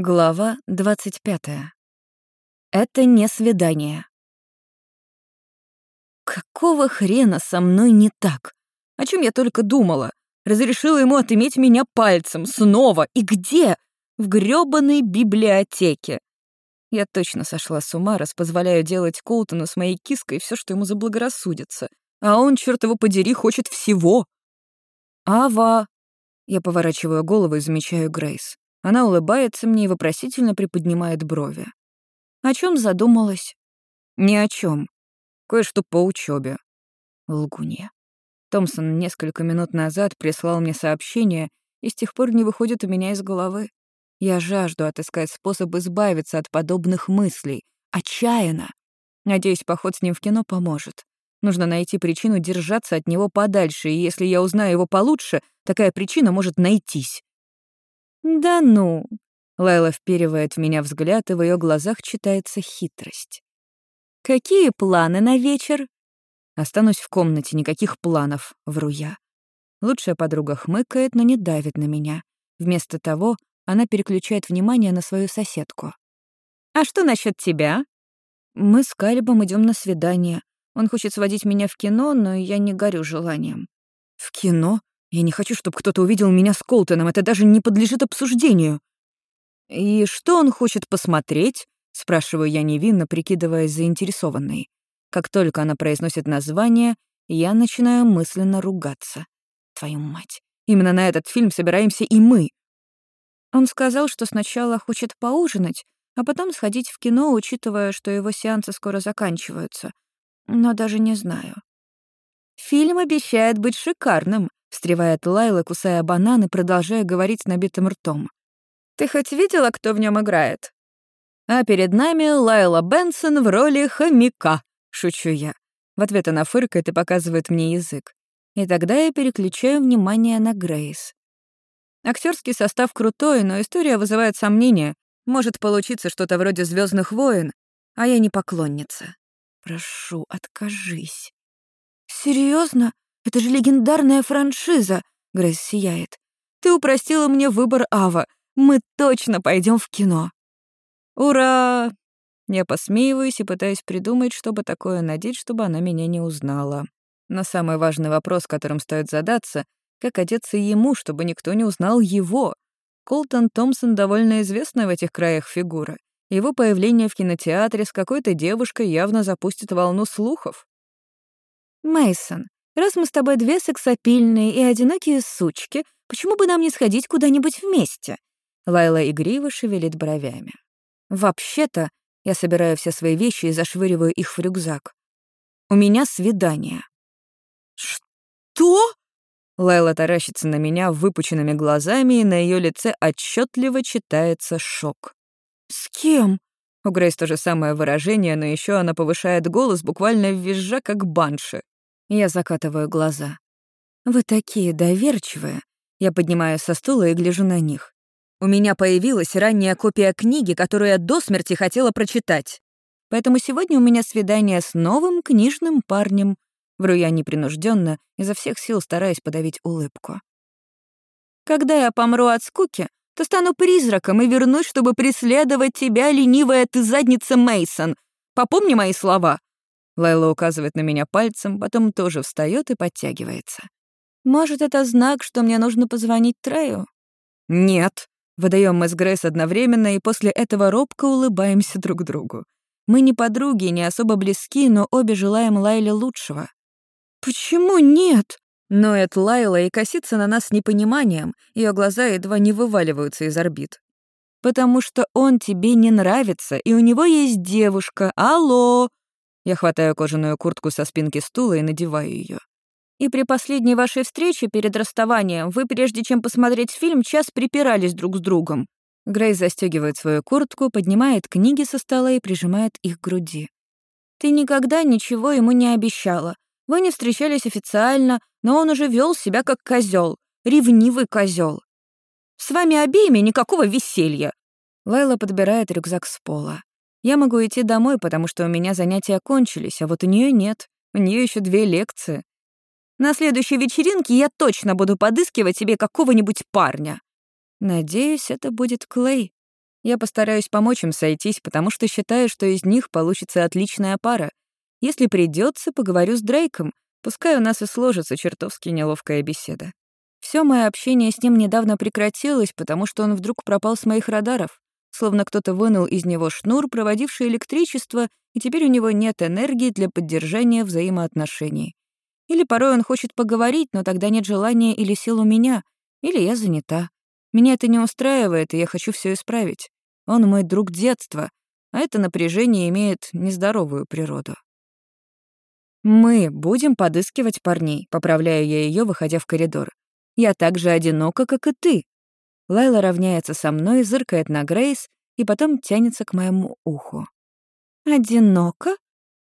Глава 25. Это не свидание. Какого хрена со мной не так? О чем я только думала? Разрешила ему отыметь меня пальцем. Снова. И где? В грёбаной библиотеке. Я точно сошла с ума, раз позволяю делать Колтону с моей киской все, что ему заблагорассудится. А он, черт его подери, хочет всего. Ава. Я поворачиваю голову и замечаю Грейс. Она улыбается мне и вопросительно приподнимает брови. О чем задумалась? Ни о чем. Кое-что по учебе. Лгунья. Томпсон несколько минут назад прислал мне сообщение и с тех пор не выходит у меня из головы. Я жажду отыскать способ избавиться от подобных мыслей. Отчаянно. Надеюсь, поход с ним в кино поможет. Нужно найти причину держаться от него подальше, и если я узнаю его получше, такая причина может найтись. «Да ну!» Лайла вперивает в меня взгляд, и в ее глазах читается хитрость. «Какие планы на вечер?» «Останусь в комнате, никаких планов», — вру я. Лучшая подруга хмыкает, но не давит на меня. Вместо того она переключает внимание на свою соседку. «А что насчет тебя?» «Мы с Калибом идем на свидание. Он хочет сводить меня в кино, но я не горю желанием». «В кино? Я не хочу, чтобы кто-то увидел меня с Колтоном. Это даже не подлежит обсуждению». «И что он хочет посмотреть?» — спрашиваю я невинно, прикидываясь заинтересованной. Как только она произносит название, я начинаю мысленно ругаться. Твою мать. Именно на этот фильм собираемся и мы. Он сказал, что сначала хочет поужинать, а потом сходить в кино, учитывая, что его сеансы скоро заканчиваются. Но даже не знаю. «Фильм обещает быть шикарным», — встревает Лайла, кусая банан и продолжая говорить с набитым ртом. «Ты хоть видела, кто в нем играет?» А перед нами Лайла Бенсон в роли хомяка, шучу я. В ответ она фыркает и показывает мне язык. И тогда я переключаю внимание на Грейс. Актерский состав крутой, но история вызывает сомнения. Может получиться что-то вроде Звездных войн, а я не поклонница. Прошу, откажись. Серьезно? Это же легендарная франшиза, Грейс сияет. Ты упростила мне выбор Ава. Мы точно пойдем в кино. Ура! Я посмеиваюсь и пытаюсь придумать, чтобы такое надеть, чтобы она меня не узнала. Но самый важный вопрос, которым стоит задаться, как одеться ему, чтобы никто не узнал его. Колтон Томпсон довольно известная в этих краях фигура. Его появление в кинотеатре с какой-то девушкой явно запустит волну слухов. Мейсон, раз мы с тобой две сексапильные и одинокие сучки, почему бы нам не сходить куда-нибудь вместе? Лайла игриво шевелит бровями. Вообще-то, я собираю все свои вещи и зашвыриваю их в рюкзак. У меня свидание. Что? Лайла таращится на меня выпученными глазами, и на ее лице отчетливо читается шок. «С кем?» У Грейс то же самое выражение, но еще она повышает голос, буквально визжа, как банши. Я закатываю глаза. «Вы такие доверчивые». Я поднимаюсь со стула и гляжу на них. У меня появилась ранняя копия книги, которую я до смерти хотела прочитать. Поэтому сегодня у меня свидание с новым книжным парнем, Вру я непринужденно, изо всех сил стараясь подавить улыбку. «Когда я помру от скуки, то стану призраком и вернусь, чтобы преследовать тебя, ленивая ты задница Мейсон. Попомни мои слова». Лайла указывает на меня пальцем, потом тоже встает и подтягивается. «Может, это знак, что мне нужно позвонить Трею?» «Нет», — выдаем мы с Грейс одновременно, и после этого робко улыбаемся друг другу. Мы не подруги, не особо близки, но обе желаем Лайле лучшего. «Почему нет?» Ноет Лайла и косится на нас с непониманием, ее глаза едва не вываливаются из орбит. «Потому что он тебе не нравится, и у него есть девушка. Алло!» Я хватаю кожаную куртку со спинки стула и надеваю ее. «И при последней вашей встрече перед расставанием вы, прежде чем посмотреть фильм, час припирались друг с другом». Грейс застегивает свою куртку, поднимает книги со стола и прижимает их к груди. «Ты никогда ничего ему не обещала, вы не встречались официально, но он уже вел себя как козел, ревнивый козел. С вами обеими никакого веселья. Лайла подбирает рюкзак с пола. Я могу идти домой, потому что у меня занятия кончились, а вот у нее нет. У нее еще две лекции. На следующей вечеринке я точно буду подыскивать себе какого-нибудь парня. Надеюсь, это будет Клей. Я постараюсь помочь им сойтись, потому что считаю, что из них получится отличная пара. Если придется, поговорю с Дрейком, пускай у нас и сложится чертовски неловкая беседа. Все мое общение с ним недавно прекратилось, потому что он вдруг пропал с моих радаров, словно кто-то вынул из него шнур, проводивший электричество, и теперь у него нет энергии для поддержания взаимоотношений. Или порой он хочет поговорить, но тогда нет желания или сил у меня, или я занята. Меня это не устраивает, и я хочу все исправить. Он мой друг детства, а это напряжение имеет нездоровую природу. «Мы будем подыскивать парней», — поправляю я ее, выходя в коридор. «Я так же одинока, как и ты». Лайла равняется со мной, зыркает на Грейс и потом тянется к моему уху. «Одиноко?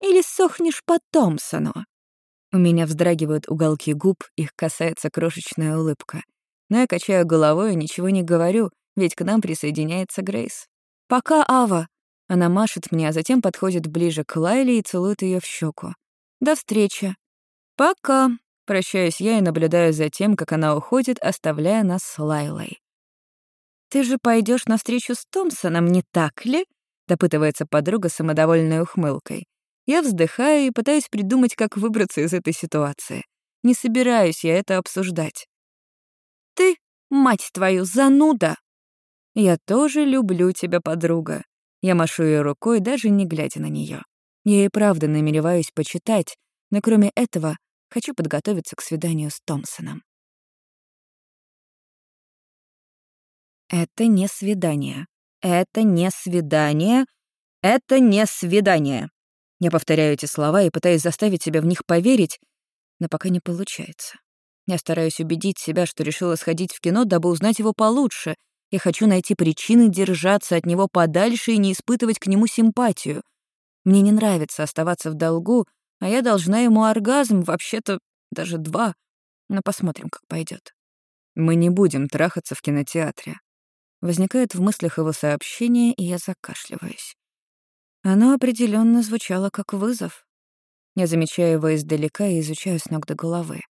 Или сохнешь по Томпсону?» У меня вздрагивают уголки губ, их касается крошечная улыбка. Но я качаю головой и ничего не говорю, ведь к нам присоединяется Грейс. «Пока, Ава!» Она машет мне, а затем подходит ближе к Лайле и целует ее в щеку. «До встречи!» «Пока!» Прощаюсь я и наблюдаю за тем, как она уходит, оставляя нас с Лайлой. «Ты же пойдешь на встречу с Томпсоном, не так ли?» — допытывается подруга самодовольной ухмылкой. Я вздыхаю и пытаюсь придумать, как выбраться из этой ситуации. Не собираюсь я это обсуждать. «Ты, мать твою, зануда!» «Я тоже люблю тебя, подруга». Я машу ее рукой, даже не глядя на нее. Я и правда намереваюсь почитать, но кроме этого хочу подготовиться к свиданию с Томпсоном. Это не свидание. Это не свидание. Это не свидание. Я повторяю эти слова и пытаюсь заставить себя в них поверить, но пока не получается. Я стараюсь убедить себя, что решила сходить в кино, дабы узнать его получше. Я хочу найти причины держаться от него подальше и не испытывать к нему симпатию. Мне не нравится оставаться в долгу, а я должна ему оргазм, вообще-то даже два. Но посмотрим, как пойдет. Мы не будем трахаться в кинотеатре. Возникает в мыслях его сообщение, и я закашливаюсь. Оно определенно звучало как вызов. Я замечаю его издалека и изучаю с ног до головы.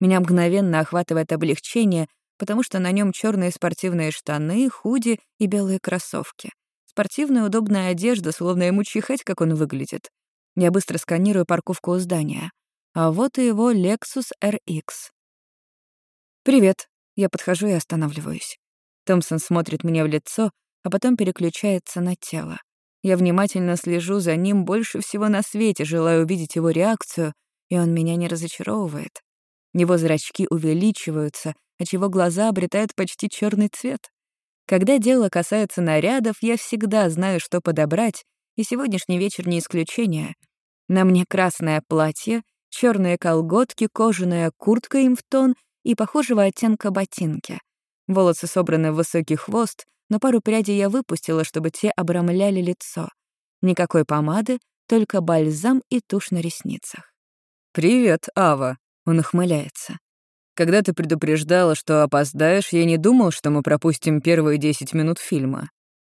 Меня мгновенно охватывает облегчение, потому что на нем черные спортивные штаны, худи и белые кроссовки. Спортивная удобная одежда, словно ему чихать, как он выглядит. Я быстро сканирую парковку у здания. А вот и его Lexus RX. «Привет». Я подхожу и останавливаюсь. Томпсон смотрит мне в лицо, а потом переключается на тело. Я внимательно слежу за ним больше всего на свете, желая увидеть его реакцию, и он меня не разочаровывает. Его зрачки увеличиваются, отчего глаза обретают почти черный цвет. Когда дело касается нарядов, я всегда знаю, что подобрать, и сегодняшний вечер не исключение. На мне красное платье, черные колготки, кожаная куртка им в тон и похожего оттенка ботинки. Волосы собраны в высокий хвост, но пару прядей я выпустила, чтобы те обрамляли лицо. Никакой помады, только бальзам и тушь на ресницах. «Привет, Ава», — он ухмыляется. «Когда ты предупреждала, что опоздаешь, я не думал, что мы пропустим первые десять минут фильма».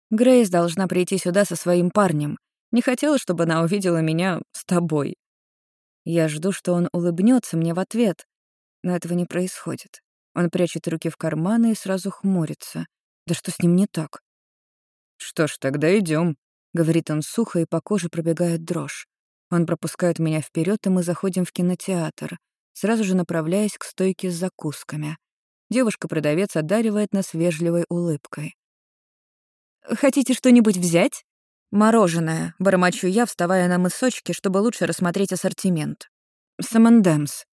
Грейс должна прийти сюда со своим парнем. Не хотела, чтобы она увидела меня с тобой. Я жду, что он улыбнется мне в ответ, но этого не происходит. Он прячет руки в карманы и сразу хмурится. Да что с ним не так? «Что ж, тогда идем, говорит он сухо, и по коже пробегает дрожь. Он пропускает меня вперед, и мы заходим в кинотеатр, сразу же направляясь к стойке с закусками. Девушка-продавец одаривает нас вежливой улыбкой. «Хотите что-нибудь взять?» «Мороженое», — бормочу я, вставая на мысочки, чтобы лучше рассмотреть ассортимент. «Самандемс».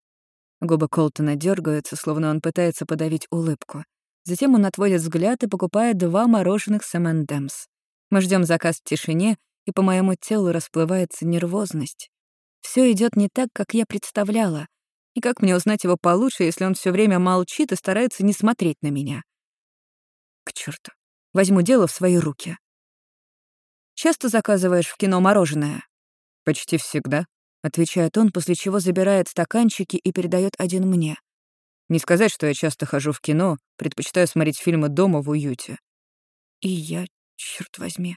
Губы Колтона дергаются, словно он пытается подавить улыбку. Затем он отводит взгляд и покупает два мороженых с M&M's. Мы ждем заказ в тишине, и по моему телу расплывается нервозность. Все идет не так, как я представляла. И как мне узнать его получше, если он все время молчит и старается не смотреть на меня? К черту. Возьму дело в свои руки. Часто заказываешь в кино мороженое? Почти всегда, отвечает он, после чего забирает стаканчики и передает один мне. Не сказать, что я часто хожу в кино, предпочитаю смотреть фильмы дома в уюте. И я, черт возьми.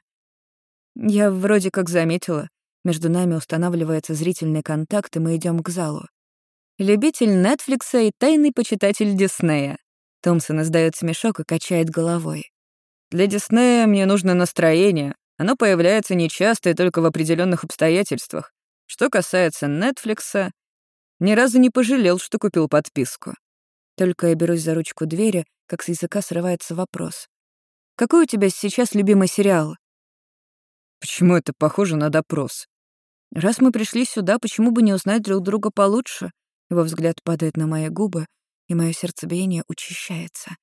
Я вроде как заметила. Между нами устанавливается зрительный контакт, и мы идем к залу. Любитель Нетфликса и тайный почитатель Диснея. Томпсон издает смешок и качает головой. Для Диснея мне нужно настроение. Оно появляется нечасто и только в определенных обстоятельствах. Что касается Нетфликса, ни разу не пожалел, что купил подписку. Только я берусь за ручку двери, как с языка срывается вопрос. «Какой у тебя сейчас любимый сериал?» Почему это похоже на допрос? Раз мы пришли сюда, почему бы не узнать друг друга получше? Его взгляд падает на мои губы, и мое сердцебиение учащается.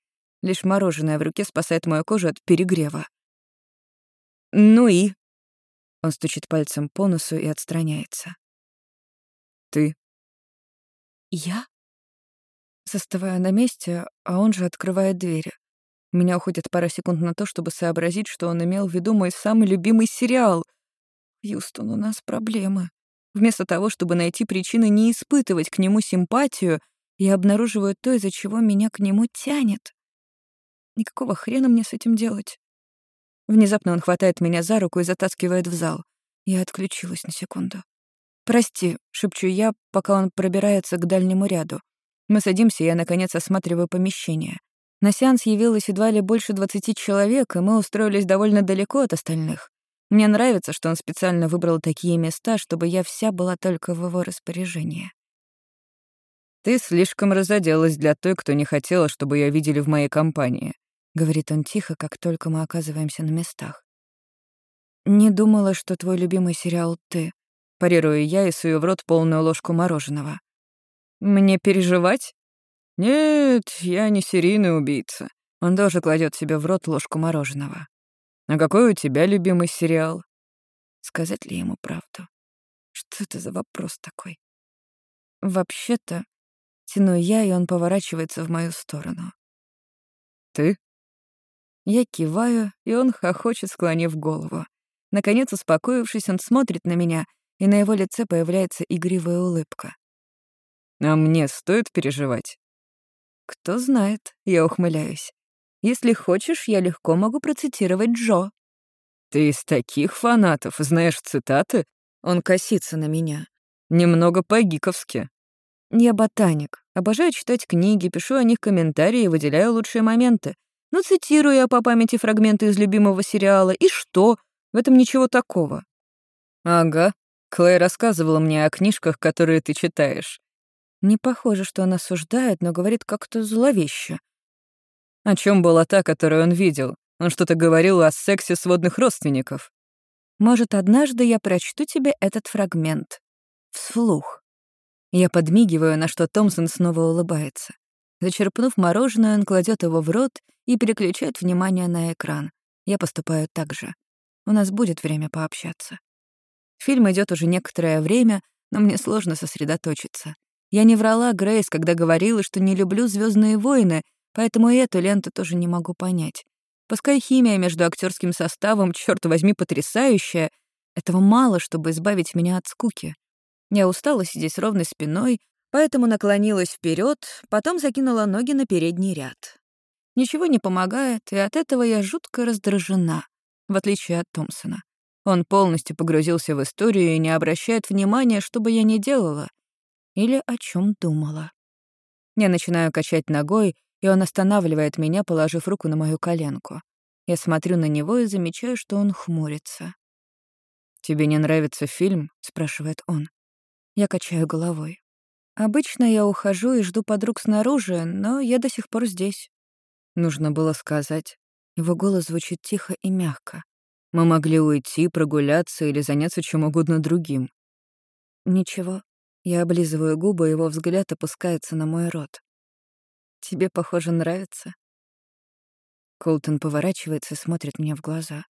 Лишь мороженое в руке спасает мою кожу от перегрева. «Ну и?» Он стучит пальцем по носу и отстраняется. «Ты?» «Я?» Застываю на месте, а он же открывает двери. У меня уходит пара секунд на то, чтобы сообразить, что он имел в виду мой самый любимый сериал. «Хьюстон, у нас проблемы». Вместо того, чтобы найти причины не испытывать к нему симпатию, я обнаруживаю то, из-за чего меня к нему тянет. Никакого хрена мне с этим делать? Внезапно он хватает меня за руку и затаскивает в зал. Я отключилась на секунду. «Прости», — шепчу я, пока он пробирается к дальнему ряду. Мы садимся, и я, наконец, осматриваю помещение. На сеанс явилось едва ли больше двадцати человек, и мы устроились довольно далеко от остальных. Мне нравится, что он специально выбрал такие места, чтобы я вся была только в его распоряжении. «Ты слишком разоделась для той, кто не хотела, чтобы ее видели в моей компании», — говорит он тихо, как только мы оказываемся на местах. «Не думала, что твой любимый сериал «Ты», — парирую я и сую в рот полную ложку мороженого. «Мне переживать?» «Нет, я не серийный убийца». Он тоже кладет себе в рот ложку мороженого. «А какой у тебя любимый сериал?» Сказать ли ему правду? Что это за вопрос такой? Вообще-то, тяну я, и он поворачивается в мою сторону. «Ты?» Я киваю, и он хохочет, склонив голову. Наконец, успокоившись, он смотрит на меня, и на его лице появляется игривая улыбка. «А мне стоит переживать?» «Кто знает», — я ухмыляюсь. «Если хочешь, я легко могу процитировать Джо». «Ты из таких фанатов, знаешь цитаты?» Он косится на меня. «Немного по-гиковски». Я ботаник. Обожаю читать книги, пишу о них комментарии и выделяю лучшие моменты. Ну, цитирую я по памяти фрагменты из любимого сериала. И что? В этом ничего такого. Ага. Клэй рассказывала мне о книжках, которые ты читаешь. Не похоже, что он осуждает, но говорит как-то зловеще. О чем была та, которую он видел? Он что-то говорил о сексе сводных родственников. Может, однажды я прочту тебе этот фрагмент. Вслух. Я подмигиваю, на что Томпсон снова улыбается. Зачерпнув мороженое, он кладет его в рот и переключает внимание на экран. Я поступаю так же. У нас будет время пообщаться. Фильм идет уже некоторое время, но мне сложно сосредоточиться. Я не врала Грейс, когда говорила, что не люблю Звездные войны, поэтому и эту ленту тоже не могу понять. Пускай химия между актерским составом, черт возьми, потрясающая, этого мало, чтобы избавить меня от скуки. Я устала сидеть ровной спиной, поэтому наклонилась вперед, потом закинула ноги на передний ряд. Ничего не помогает, и от этого я жутко раздражена, в отличие от Томпсона. Он полностью погрузился в историю и не обращает внимания, что бы я ни делала или о чем думала. Я начинаю качать ногой, и он останавливает меня, положив руку на мою коленку. Я смотрю на него и замечаю, что он хмурится. «Тебе не нравится фильм?» — спрашивает он. Я качаю головой. Обычно я ухожу и жду подруг снаружи, но я до сих пор здесь. Нужно было сказать. Его голос звучит тихо и мягко. Мы могли уйти, прогуляться или заняться чем угодно другим. Ничего. Я облизываю губы, его взгляд опускается на мой рот. «Тебе, похоже, нравится?» Колтон поворачивается и смотрит мне в глаза.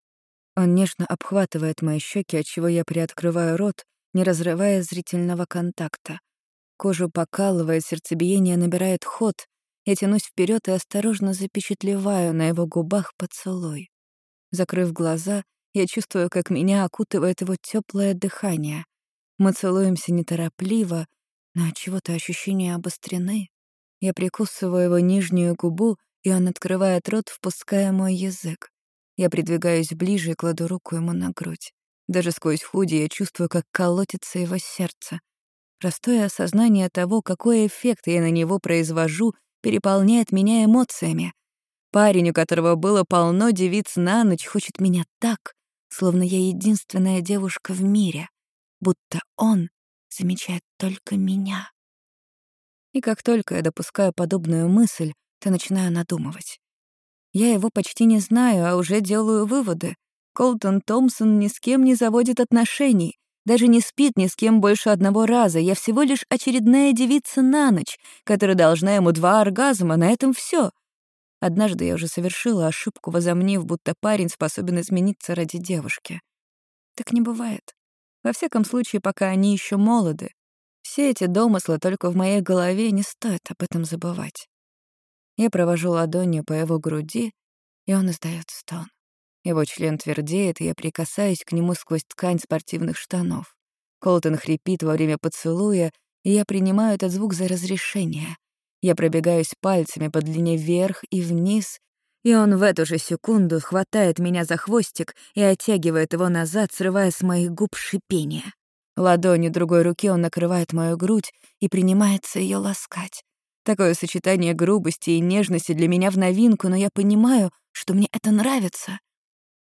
Он нежно обхватывает мои щеки, отчего я приоткрываю рот, не разрывая зрительного контакта. Кожу покалывает, сердцебиение набирает ход. Я тянусь вперед и осторожно запечатлеваю на его губах поцелуй. Закрыв глаза, я чувствую, как меня окутывает его теплое дыхание. Мы целуемся неторопливо, но от чего-то ощущения обострены. Я прикусываю его нижнюю губу, и он открывает рот, впуская мой язык. Я придвигаюсь ближе и кладу руку ему на грудь. Даже сквозь худи я чувствую, как колотится его сердце. Простое осознание того, какой эффект я на него произвожу, переполняет меня эмоциями. Парень, у которого было полно девиц на ночь, хочет меня так, словно я единственная девушка в мире, будто он замечает только меня. И как только я допускаю подобную мысль, то начинаю надумывать. Я его почти не знаю, а уже делаю выводы. Колтон Томпсон ни с кем не заводит отношений, даже не спит ни с кем больше одного раза. Я всего лишь очередная девица на ночь, которая должна ему два оргазма, на этом все. Однажды я уже совершила ошибку, возомнив, будто парень способен измениться ради девушки. Так не бывает. Во всяком случае, пока они еще молоды. Все эти домыслы только в моей голове, не стоит об этом забывать. Я провожу ладонью по его груди, и он издает стон. Его член твердеет, и я прикасаюсь к нему сквозь ткань спортивных штанов. Колтон хрипит во время поцелуя, и я принимаю этот звук за разрешение. Я пробегаюсь пальцами по длине вверх и вниз, и он в эту же секунду хватает меня за хвостик и оттягивает его назад, срывая с моих губ шипение. Ладонью другой руки он накрывает мою грудь и принимается ее ласкать. Такое сочетание грубости и нежности для меня в новинку, но я понимаю, что мне это нравится.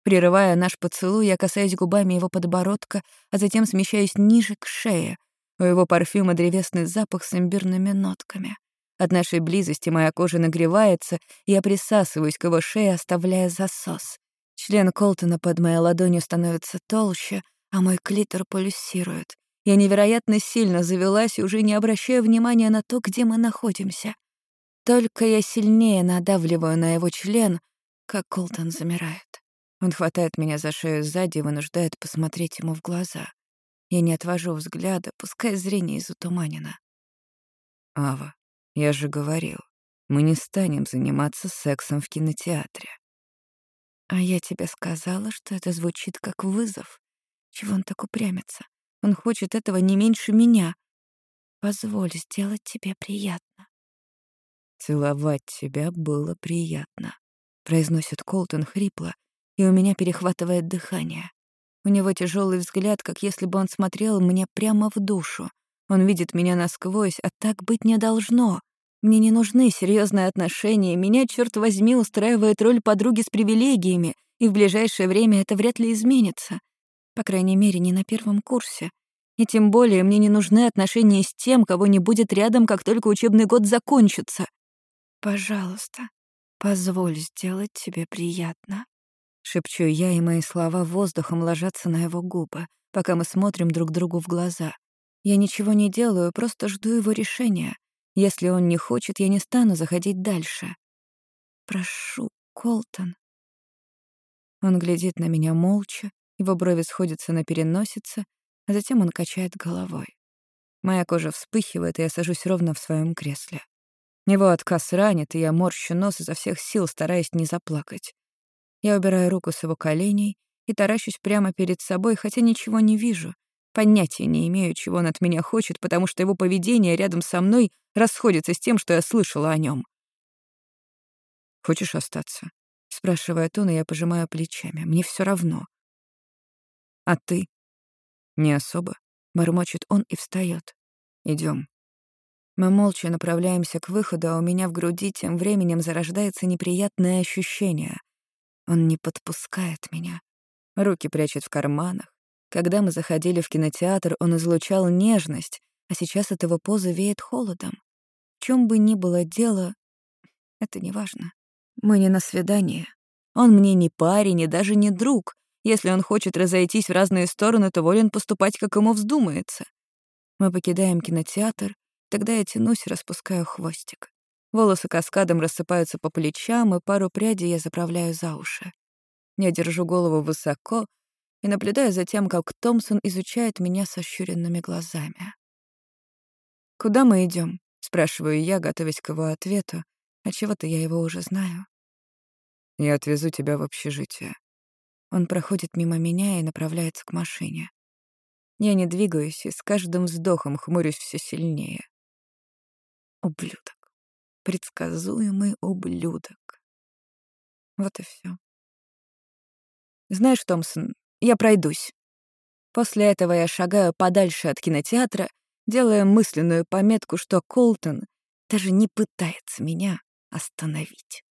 Прерывая наш поцелуй, я касаюсь губами его подбородка, а затем смещаюсь ниже к шее. У его парфюма древесный запах с имбирными нотками. От нашей близости моя кожа нагревается, и я присасываюсь к его шее, оставляя засос. Член Колтона под моей ладонью становится толще, а мой клитор пульсирует. Я невероятно сильно завелась уже не обращаю внимания на то, где мы находимся. Только я сильнее надавливаю на его член, как Колтон замирает. Он хватает меня за шею сзади и вынуждает посмотреть ему в глаза. Я не отвожу взгляда, пускай зрение изутуманено. «Ава, я же говорил, мы не станем заниматься сексом в кинотеатре. А я тебе сказала, что это звучит как вызов. Чего он так упрямится? Он хочет этого не меньше меня. Позволь сделать тебе приятно. Целовать тебя было приятно, произносит Колтон хрипло, и у меня перехватывает дыхание. У него тяжелый взгляд, как если бы он смотрел мне прямо в душу. Он видит меня насквозь, а так быть не должно. Мне не нужны серьезные отношения, меня, черт возьми, устраивает роль подруги с привилегиями, и в ближайшее время это вряд ли изменится. По крайней мере, не на первом курсе. И тем более мне не нужны отношения с тем, кого не будет рядом, как только учебный год закончится. Пожалуйста, позволь сделать тебе приятно. Шепчу я, и мои слова воздухом ложатся на его губы, пока мы смотрим друг другу в глаза. Я ничего не делаю, просто жду его решения. Если он не хочет, я не стану заходить дальше. Прошу, Колтон. Он глядит на меня молча, его брови сходятся на переносице, а затем он качает головой. Моя кожа вспыхивает, и я сажусь ровно в своем кресле. Его отказ ранит, и я морщу нос изо всех сил, стараясь не заплакать. Я убираю руку с его коленей и таращусь прямо перед собой, хотя ничего не вижу. Понятия не имею, чего он от меня хочет, потому что его поведение рядом со мной расходится с тем, что я слышала о нем. «Хочешь остаться?» — спрашивает он, и я пожимаю плечами. «Мне все равно». «А ты?» «Не особо», — бормочет он и встает. Идем. Мы молча направляемся к выходу, а у меня в груди тем временем зарождается неприятное ощущение. Он не подпускает меня. Руки прячет в карманах, когда мы заходили в кинотеатр, он излучал нежность, а сейчас от его позы веет холодом. В чем бы ни было дело, это не важно. Мы не на свидание. Он мне не парень и даже не друг. Если он хочет разойтись в разные стороны, то волен поступать, как ему вздумается. Мы покидаем кинотеатр, тогда я тянусь, распускаю хвостик. Волосы каскадом рассыпаются по плечам, и пару прядей я заправляю за уши. Я держу голову высоко, и наблюдаю за тем, как Томпсон изучает меня с ощуренными глазами. «Куда мы идем? спрашиваю я, готовясь к его ответу, а чего-то я его уже знаю. «Я отвезу тебя в общежитие». Он проходит мимо меня и направляется к машине. Я не двигаюсь и с каждым вздохом хмурюсь все сильнее. Ублюдок. Предсказуемый ублюдок. Вот и все. Знаешь, Томпсон, я пройдусь. После этого я шагаю подальше от кинотеатра, делая мысленную пометку, что Колтон даже не пытается меня остановить.